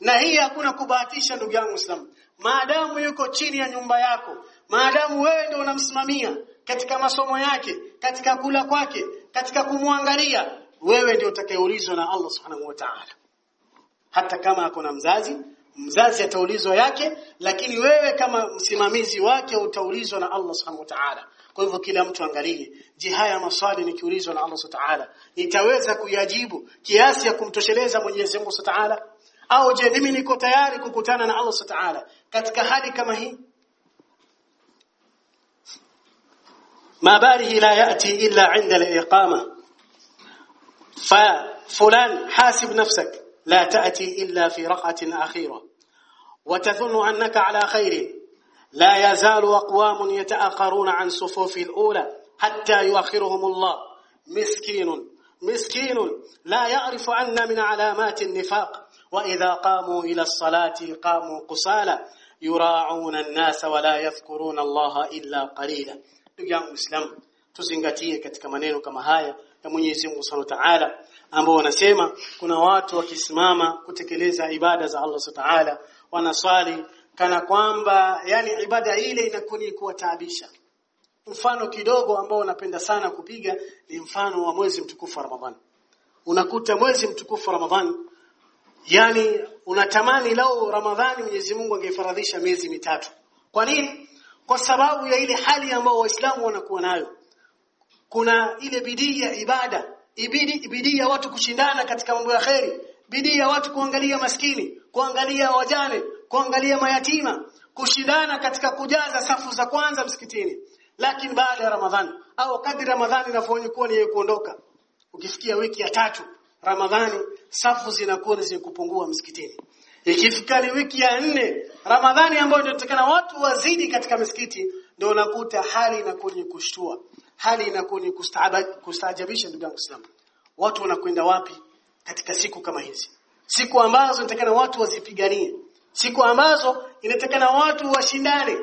Na hii hakuna kubahatisha ndugu yangu Islam maadamu yuko chini ya nyumba yako maadamu wewe ndio unamsimamia katika masomo yake katika kula kwake katika kumwangalia wewe ndio utakayeulizwa na Allah Subhanahu wa Ta'ala. Hata kama hakuna mzazi mzazi ataulizwa yake lakini wewe kama msimamizi wake utaulizwa na Allah Subhanahu wa Ta'ala. Kwa hivyo kila mtu angalie je haya maswali nikiulizwa na Allah Subhanahu wa Ta'ala nitaweza kuyajibu kiasi ya kumtosheleza Mwenyezi Mungu Subhanahu wa Ta'ala? Au je mimi niko tayari kukutana na Allah Subhanahu wa Ta'ala katika hali kama hii ما باله لا يأتي إلا عند الإقامة. ففلان حاسب نفسك لا تأتي إلا في رقعة أخيرة. وتظن أنك على خير. لا يزال أقوام يتأخرون عن صفوف الأولى حتى يؤخرهم الله. مسكين مسكين. لا يعرف أن من علامات النفاق. وإذا قاموا إلى الصلاة قاموا قصالا. يراعون الناس ولا يذكرون الله إلا قليلا. Ndugu yangu Muislamu tuzingatie katika maneno kama haya ya Mwenyezi Mungu Subhanahu wa Ta'ala ambao wanasema kuna watu wakisimama kutekeleza ibada za Allah Subhanahu wa Ta'ala wanaswali kana kwamba yani ibada ile inakuni kuwataabisha. Mfano kidogo ambao unapenda sana kupiga ni mfano wa mwezi mtukufu wa Ramadhani unakuta mwezi mtukufu wa Ramadhani yani unatamani lao Ramadhani Mwenyezi Mungu angeifaradhisha miezi mitatu. Kwa nini kwa sababu ya ile hali ambayo waislamu wanakuwa nayo. Kuna ile bidii ya ibada. Ibidi bidii ya watu kushindana katika mambo ya kheri. Bidii ya watu kuangalia maskini kuangalia wajane kuangalia mayatima kushindana katika kujaza safu za kwanza msikitini. Lakini baada ya ramadhani au kadri ramadhani inavyokuwa ni kuondoka ukifikia wiki ya tatu ramadhani safu zinakuwa zenye kupungua msikitini ikifika wiki ya nne Ramadhani ambayo inatakana watu wazidi katika misikiti ndio unakuta hali inakuwa ni kushtua. Hali inakuwa ni kustaajabisha ndugu yangu Islam watu wanakwenda wapi katika siku kama hizi? Siku ambazo inatakana watu wazipiganie. Siku ambazo inatakana watu washindane.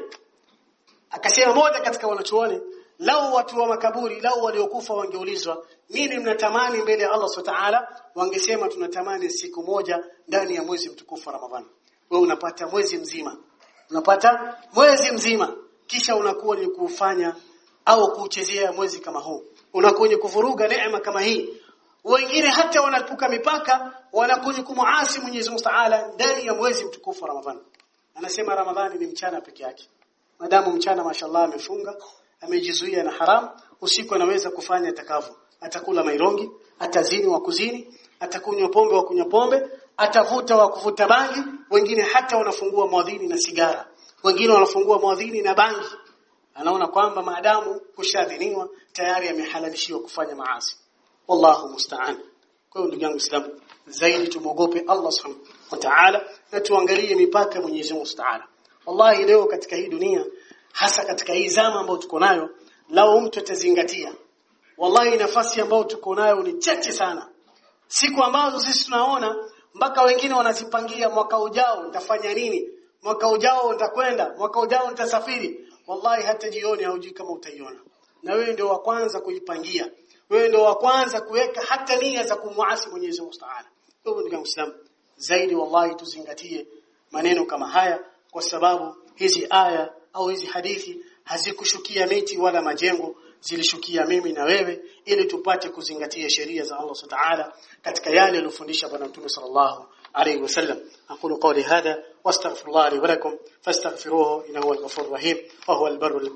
Akasema moja katika wanachuoni lau watu wa makaburi lau waliokufa wangeulizwa nini mnatamani mbele ya Allah Subhanahu wa Ta'ala wangesema tunatamani siku moja ndani ya mwezi mtukufu Ramadhani. Wewe unapata mwezi mzima. Unapata mwezi mzima. Kisha unakuwa ni kufanya au kuchezea mwezi kama huu. Unakuwa kuvuruga neema kama hii. Wengine hata wanapuka mipaka wanakuja kumuasi Mwenyezi Mungu Ta'ala ndani ya mwezi mtukufu Ramadhani. Anasema Ramadhani ni mchana peke yake. Madamu mchana mashallah amefunga amejizuia na haram. Usiku anaweza kufanya atakavyo atakula mairongi atazini wa kuzini atakunywa pombe wa kunywa pombe atavuta wa kuvuta bangi. Wengine hata wanafungua mwadhini na sigara. Wengine wanafungua mwadhini na bangi. Anaona kwamba maadamu kushadhiniwa tayari amehalalishiwa kufanya maasi. Wallahu musta'an. Kwa hiyo ndugu yangu Islam zaidi tumogope Allah subhanahu wa ta'ala na tuangalie mipaka Mwenyezi Mungu Ta'ala. Wallahi leo katika hii dunia hasa katika hii zama ambayo tuko nayo lao mtu atazingatia wallahi nafasi ambayo tuko nayo ni chache sana. Siku ambazo sisi tunaona mpaka wengine wanazipangia mwaka ujao nitafanya nini? Mwaka ujao nitakwenda mwaka ujao nitasafiri. Wallahi hata jioni haujui kama utaiona. Na wewe ndio wa kwanza kuipangia wewe ndio wa kwanza kuweka hata nia za kumwasi Mwenyezi Mungu Subhanahu ndugu ndugu Muislamu zaidi wallahi tuzingatie maneno kama haya kwa sababu hizi aya au hizi hadithi hazikushukia miti wala majengo zilishukia mimi na wewe ili tupate kuzingatia sheria za Allah Subhanahu katika yale aliyofundisha bwana Mtume sallallahu alayhi wasallam aqulu qawli hadha wastaghfirullah li wa lakum fastaghfiruhu innahu huwal ghafurur rahim wa huwal barrul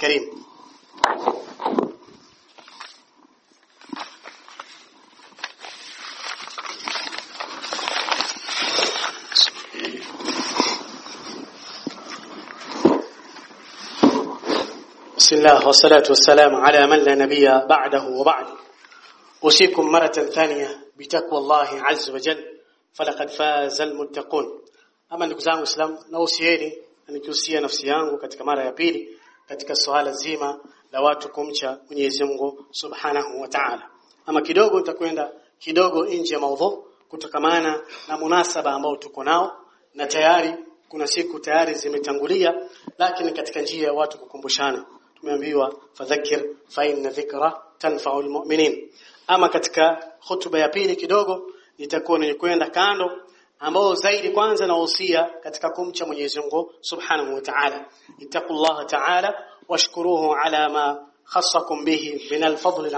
الله والصلاة والسلام على من لا نبي بعده وبعد. أوصيكم مرة ثانية بتقوى الله عز وجل فلقد فاز المتقون. أما نكزام الإسلام نوصيني أن توصي نفسي أنا وكتك مرة يبيلي كتك السؤال الزيمة لواتكم شا من يزمغو سبحانه وتعالى. أما كدوغو تكوين دا كدوغو إنجي موضوع كتكمانا لمناسبة أمو تكوناو نتياري kuna siku tayari zimetangulia lakini katika njia ya watu kukumbushana tumeambiwa fadhakir fa inna dhikra tanfa'u almu'minin ama katika hotuba ya pili kidogo nitakuwa ni kwenda kando ambao zaidi kwanza nahusia katika kumcha Mwenyezi Mungu Subhanahu wa Ta'ala. Ittaqullaha ta'ala washkuruhu ala ma khassakum bihi min al-fadl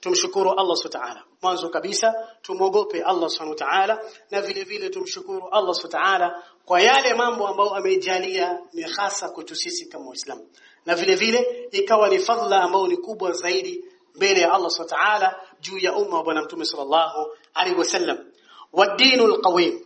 tumshukuru Allah Subhanahu wa Ta'ala. Mwanzo kabisa tumogope Allah Subhanahu wa Ta'ala na vile vile tumshukuru Allah Subhanahu wa Ta'ala kwa yale mambo ambayo ameijalia ni hasa kwetu sisi kama Waislamu na vile vile ikawa ni fadhila ambayo ni kubwa zaidi mbele ya Allah Subhanahu wa Ta'ala juu ya umma wa bwana Mtume sallallahu alaihi wasallam. Wadinul qawim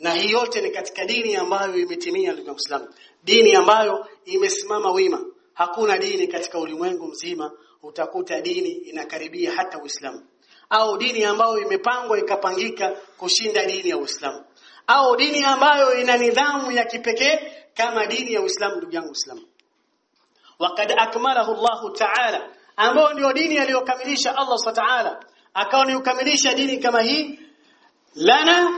na hii yote ni katika dini ambayo imetimia ndugu Muislamu. Dini ambayo imesimama wima. Hakuna dini katika ulimwengu mzima utakuta dini inakaribia hata Uislamu. Au dini ambayo imepangwa ikapangika kushinda dini ya Uislamu. Au dini ambayo ina nidhamu ya kipekee kama dini ya Uislamu ndugu yangu Uislamu waqad akmalahu Allah ta'ala. Ambao ndio dini aliyokamilisha Allah ta'ala. Akawa niukamilisha dini kama hii. Lana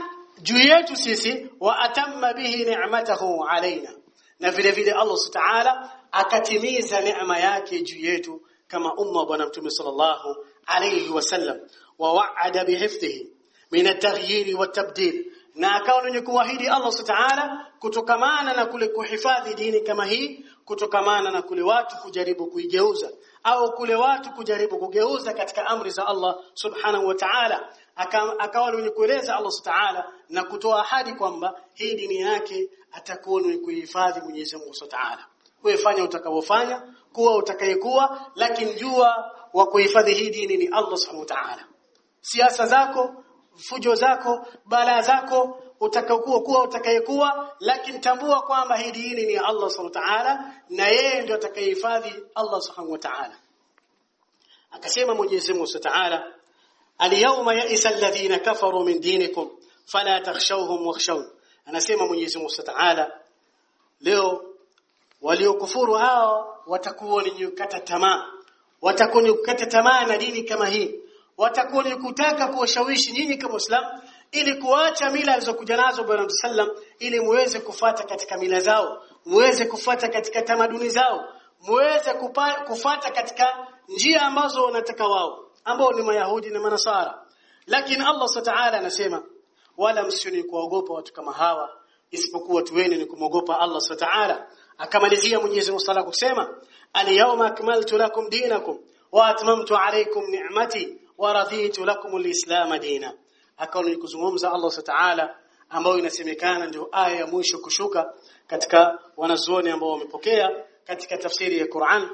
juu yetu sisi wa atamma bihi ni'matahu alaina na vile vile Allah ta'ala akatimiza neema yake juu yetu kama umma bwana mtume sallallahu alayhi wasallam wa wa'ada bihifdhihi min at-taghyir wa tabdil na akawa mwenye kuahidi Allah subhanahu kutokamana na kule kuhifadhi dini kama hii kutokamana na kule watu kujaribu kuigeuza au kule watu kujaribu kugeuza katika amri za Allah Subhanahu wa Ta'ala. Akawa mwenye kueleza Allah Subhanahu na kutoa ahadi kwamba hii dini yake atakuwa ni kuhifadhi Mwenyezi Mungu Subhanahu wewe fanya utakavyofanya kuwa utakayekuwa lakini jua wa kuhifadhi hii dini ni Allah Subhanahu wa Ta'ala. Siasa zako fujo zako balaa zako utakayokuwa kuwa utakayekuwa lakini tambua kwamba hii dini ni Allah Subhanahu wa Ta'ala na yeye ndio atakayehifadhi Allah Subhanahu wa Ta'ala. Akasema Mwenyezi Mungu Subhanahu wa Ta'ala al-yawma ya'isa alladhina kafaru min dinikum fala takhshawhum wakhshawun anasema Mwenyezi Mungu Subhanahu wa Ta'ala leo waliokufuru hao watakuwa kukata tamaa watakuwa kukata tamaa na dini kama hii watakuwa ni kutaka kuwashawishi nyinyi kama Waislamu ili kuacha mila alizokuja nazo Bwana sallam ili muweze kufata katika mila zao muweze kufata katika tamaduni zao muweze kufata katika njia ambazo wanataka wao ambao ni mayahudi na manasara. Lakini Allah subhanahu anasema wala msioni kuogopa watu kama hawa isipokuwa tuweni ni kumogopa Allah subhanahu akamalizia Mwenyezi Mungu sala kusema al-yawma akmaltu lakum dinakum wa atmamtu alaykum ni'mati wa raditu lakum al-islam dina akawa kuzungumza Allah Taala ambayo inasemekana ndio aya ya mwisho kushuka katika wanazuoni ambao wamepokea katika tafsiri ya Qur'an.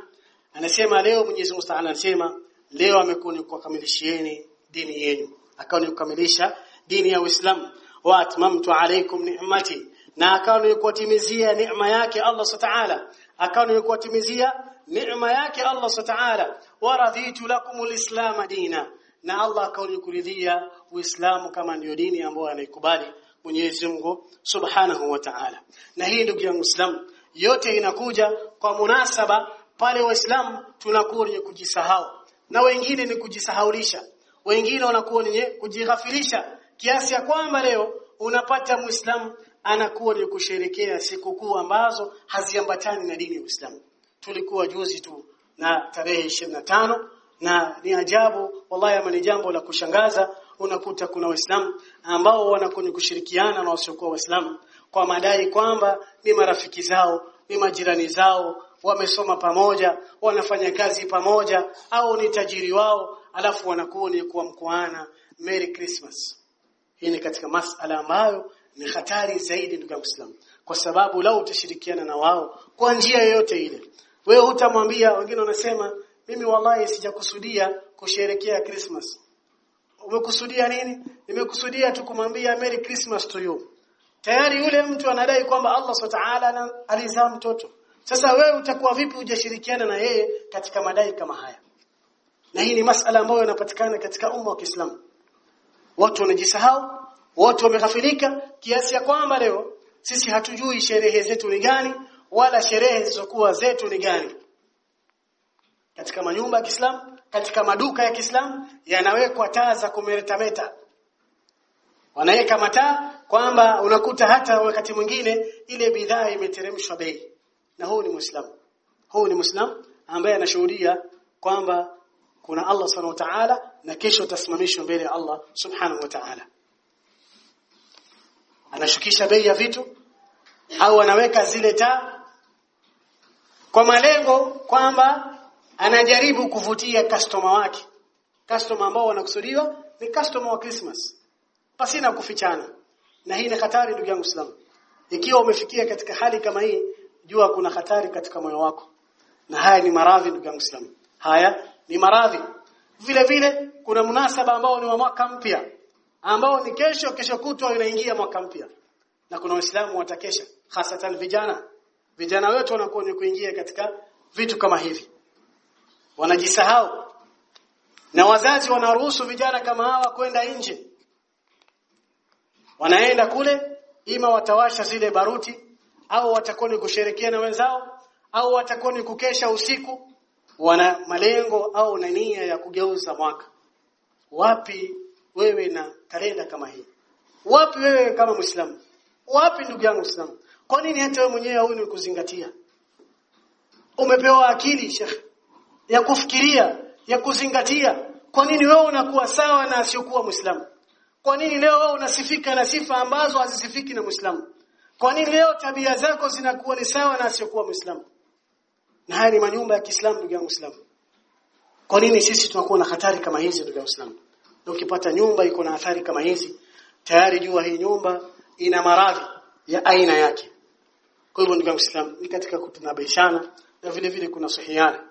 Anasema leo Mwenyezi Mungu Ta'ala anasema leo amekuwa kukamilishieni dini yenu. Akawa ni kukamilisha dini ya Uislamu. Wa atmamtu alaykum ni'mati. Na akawa ni kuwatimizia neema yake Allah Ta'ala. Akawa ni kuwatimizia neema yake Allah Ta'ala. Wa raditu lakumul islam dina na Allah akaulikuridhia Uislamu kama ndio dini ambayo anaikubali Mwenyezi Mungu Subhanahu wa Ta'ala. Na hii ndugu yangu Islam yote inakuja kwa munasaba pale waislamu tunakuwa ni kujisahau. Na wengine ni kujisahaulisha. Wengine wanakuwa ni kujighafilisha kiasi ya kwamba leo unapata muislamu anakuwa ni kusherekea sikukuu ambazo haziambatani na dini ya Uislamu. Tulikuwa juzi tu na tarehe 25 na ni ajabu wallahi ama ni jambo la kushangaza unakuta kuna waislamu ambao wanakuwa kushirikiana na wasiokuwa waislamu kwa madai kwamba ni marafiki zao ni majirani zao wamesoma pamoja wanafanya kazi pamoja au ni tajiri wao alafu wanakuwa ni kuwa mkoana Merry Christmas. Hii ni katika masala ambayo ni hatari zaidi ndugu Muislamu kwa sababu lao utashirikiana na wao kwa njia yoyote ile wewe hutamwambia wengine wanasema mimi wallahi sijakusudia kusherekea Christmas. Umekusudia nini? Nimekusudia tu kumwambia Merry Christmas to you. Tayari yule mtu anadai kwamba Allah Subhanahu alizaa mtoto. Sasa wewe utakuwa vipi hujashirikiana na yeye katika madai kama haya? Na hii ni masala ambayo yanapatikana katika umma wa Kiislamu. Watu wanajisahau watu wameghafilika kiasi ya kwamba leo sisi hatujui sherehe zetu ni gani wala sherehe zilizokuwa zetu ni gani katika manyumba ya Kiislamu katika maduka ya Kiislamu yanawekwa taa za kumeretameta wanaweka mataa kwamba unakuta hata wakati mwingine ile bidhaa imeteremshwa bei. Na huu ni muislamu. Huu ni muislamu ambaye anashuhudia kwamba kuna Allah subhanahu wa ta'ala na kesho utasimamishwa mbele ya Allah subhanahu wa ta'ala. Anashukisha bei ya vitu au anaweka zile taa kwa malengo kwamba anajaribu kuvutia customer wake. Customer ambao wanakusudiwa ni customer wa Christmas. Pasina kufichana. Na hii ni hatari ndugu yangu Islam ikiwa umefikia katika hali kama hii jua kuna hatari katika moyo wako. Na haya ni maradhi ndugu yangu Islam haya ni maradhi. Vile vile kuna munasaba ambao ni wa mwaka mpya ambao ni kesho kesho kutwa inaingia mwaka mpya. Na kuna waislamu watakesha hasatan vijana. Vijana wetu wanakuwa ni kuingia katika vitu kama hivi wanajisahau. Na wazazi wanaruhusu vijana kama hawa kwenda nje. Wanaenda kule ima watawasha zile baruti au watakuwa ni kusherekea na wenzao au watakuwa ni kukesha usiku. Wana malengo au na nia ya kugeuza mwaka. Wapi wewe na kalenda kama hii? Wapi wewe kama muislamu? Wapi ndugu yangu muislamu? Kwa nini hata wewe mwenyewe huyu ni kuzingatia? Umepewa akili shekh ya kufikiria ya kuzingatia. Kwa nini wewe unakuwa sawa na asiyokuwa muislamu? Kwa nini leo wewe unasifika na sifa ambazo hazisifiki na muislamu? Kwa nini leo tabia zako zinakuwa ni sawa na asiyokuwa muislamu? Na haya ni manyumba ya Kiislamu ndugu yangu Muislamu. Kwa nini sisi tunakuwa na hatari kama hizi ndugu yangu Muislamu? Na ukipata nyumba iko na hatari kama hizi tayari jua hii nyumba ina maradhi ya aina yake. Kwa hivyo ndugu yangu Muislamu ni katika kutunabishana na vile vile kuna sahihiana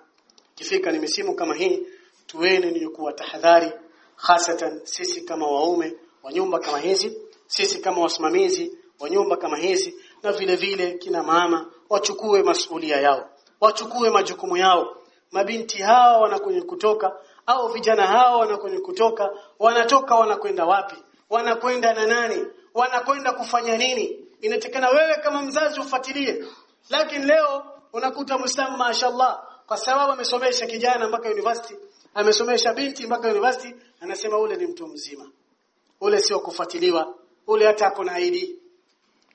kifika ni misimu kama hii tuene ni kuwa tahadhari hasatan sisi kama waume wa nyumba kama hizi sisi kama wasimamizi wa nyumba kama hizi na vile vile kina mama wachukue masuhulia yao wachukue majukumu yao. Mabinti hao wanakwenda kutoka au vijana hao wanakwenda kutoka wanatoka wanakwenda wapi? Wanakwenda na nani? Wanakwenda kufanya nini? Inatekana wewe kama mzazi ufuatilie. Lakini leo unakuta muislamu mashallah kwa sababu amesomesha kijana mpaka university amesomesha binti mpaka university anasema ule ni mtu mzima. Ule sio kufuatiliwa ule hata akona ID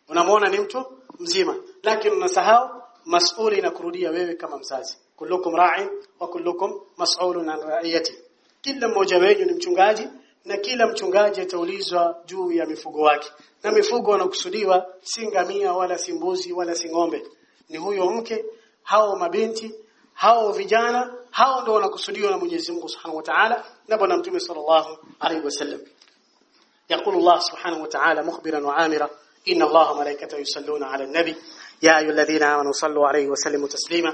unamwona ni mtu mzima. Lakini unasahau mas'uli na kurudia wewe kama mzazi. Kullukum ra'in wa kullukum mas'ulun an ra'iyati. Kila mmoja wenu ni mchungaji na kila mchungaji ataulizwa juu ya mifugo wake. Na mifugo wanakusudiwa si ngamia wala si mbuzi wala si ng'ombe. Ni huyo mke hao mabinti hao vijana hao ndio wanakusudiwa na Mwenyezi Mungu Subhanahu wa Ta'ala na bwana mtume sallallahu alaihi wasallam يقول الله سبحانه وتعالى مخبرا وعامرا إن الله وملائكته يصلون على النبي يا أيها الذين آمنوا صلوا عليه وسلموا تسليما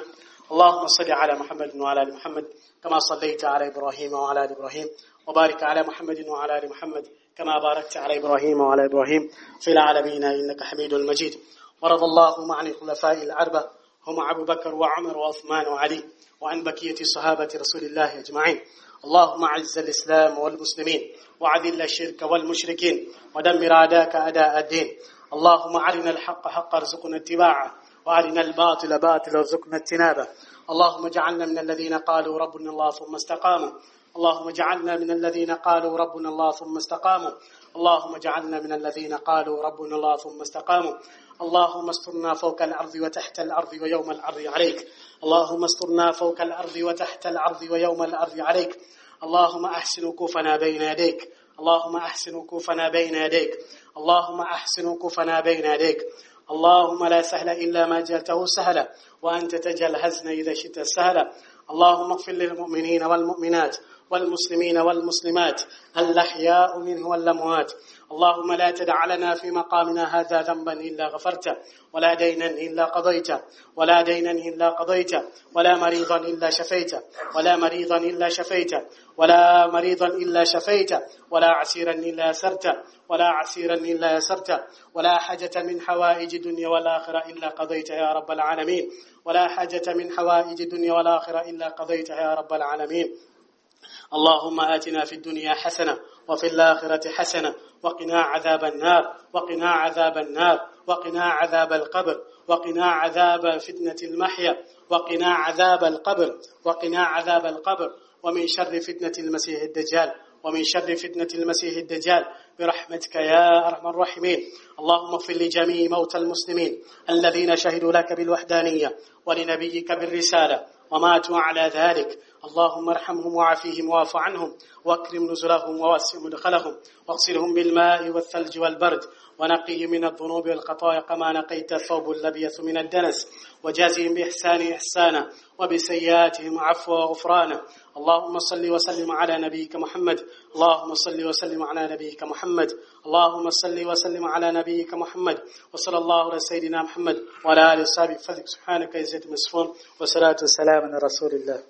اللهم صل على محمد وعلى ال محمد كما صليت على إبراهيم وعلى ال إبراهيم وبارك على محمد وعلى ال محمد كما باركت على إبراهيم وعلى إبراهيم في العالمين انك حميد مجيد ورضى اللهم عن الخلفاء الاربعه هم أبو بكر وعمر وعثمان وعلي وعن بقية صحابة رسول الله أجمعين. اللهم أعز الإسلام والمسلمين وعذل الشرك والمشركين ودمر أعداءك أعداء الدين. اللهم أرنا الحق حقا ارزقنا اتباعه وأرنا الباطل باطلا وارزقنا اجتنابه. اللهم اجعلنا من الذين قالوا ربنا الله ثم استقاموا اللهم اجعلنا من الذين قالوا ربنا الله ثم استقاموا اللهم اجعلنا من الذين قالوا ربنا الله ثم استقاموا اللهم استرنا فوق الأرض وتحت الأرض ويوم الأرض عليك. اللهم استرنا فوق الأرض وتحت الأرض ويوم الأرض عليك. اللهم أحسن وقوفنا بين يديك. اللهم أحسن وقوفنا بين يديك. اللهم أحسن وقوفنا بين يديك. اللهم لا سهل إلا ما جعلته سهلا وأنت تجعل الحزن إذا شئت سهلا. اللهم اغفر للمؤمنين والمؤمنات. والمسلمين والمسلمات. الأحياء منه والأموات. اللهم لا تدع لنا في مقامنا هذا ذنبا إلا غفرته ولا دينا إلا قضيته ولا دينا إلا قضيته ولا مريضا إلا شفيته ولا مريضا إلا شفيته ولا مريضا إلا شفيته ولا عسيرا إلا يسرته ولا عسيرا إلا يسرته ولا حاجة من حوائج الدنيا والآخرة إلا قضيتها يا رب العالمين ولا حاجة من حوائج الدنيا والآخرة إلا قضيتها يا رب العالمين. اللهم آتنا في الدنيا حسنة وفي الآخرة حسنة وقنا عذاب النار وقنا عذاب النار وقنا عذاب القبر وقنا عذاب فتنة المحيا وقنا عذاب القبر وقنا عذاب القبر. ومن شر فتنة المسيح الدجال ومن شر فتنة المسيح الدجال برحمتك يا أرحم الراحمين. اللهم اغفر لجميع موتى المسلمين الذين شهدوا لك بالوحدانية ولنبيك بالرسالة وماتوا على ذلك. اللهم ارحمهم وعافيهم واعف عنهم واكرم نزلهم ووسع مدخلهم واغسلهم بالماء والثلج والبرد ونقيه من الذنوب والخطايا كما نقيت الثوب الأبيض من الدنس وجازهم بإحسان إحسانا وبسيئاتهم عفوا وغفرانا. اللهم صل وسلم على نبيك محمد. اللهم صل وسلم على نبيك محمد. اللهم صل وسلم على نبيك محمد. وصلى الله على سيدنا محمد وعلى آله وصحبه. فضلك سبحانك يا سيد مسفون والصلاه والسلام على رسول الله.